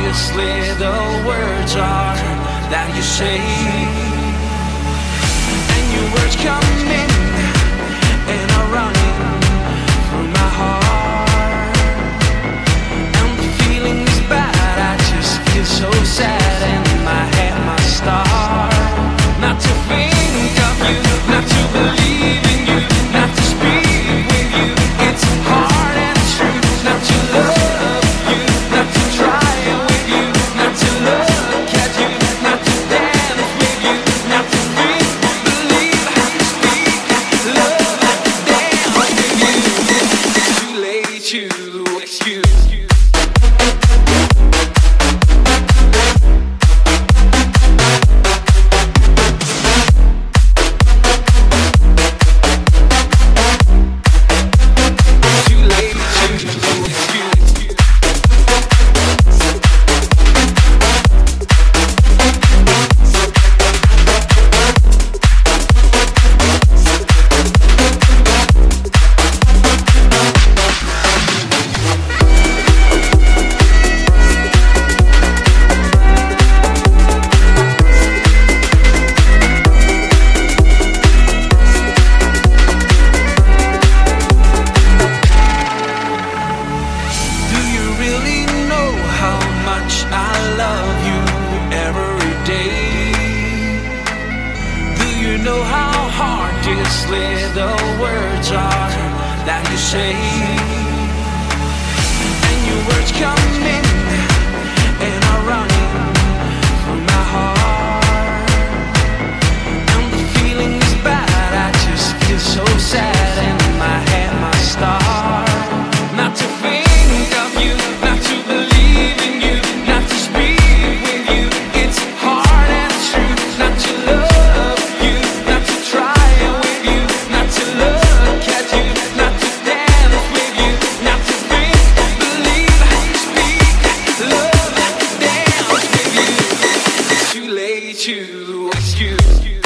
obviously the words are that you say. how much I love you every day. Do you know how hard these little words are that you say? And your words come in. to excuse you.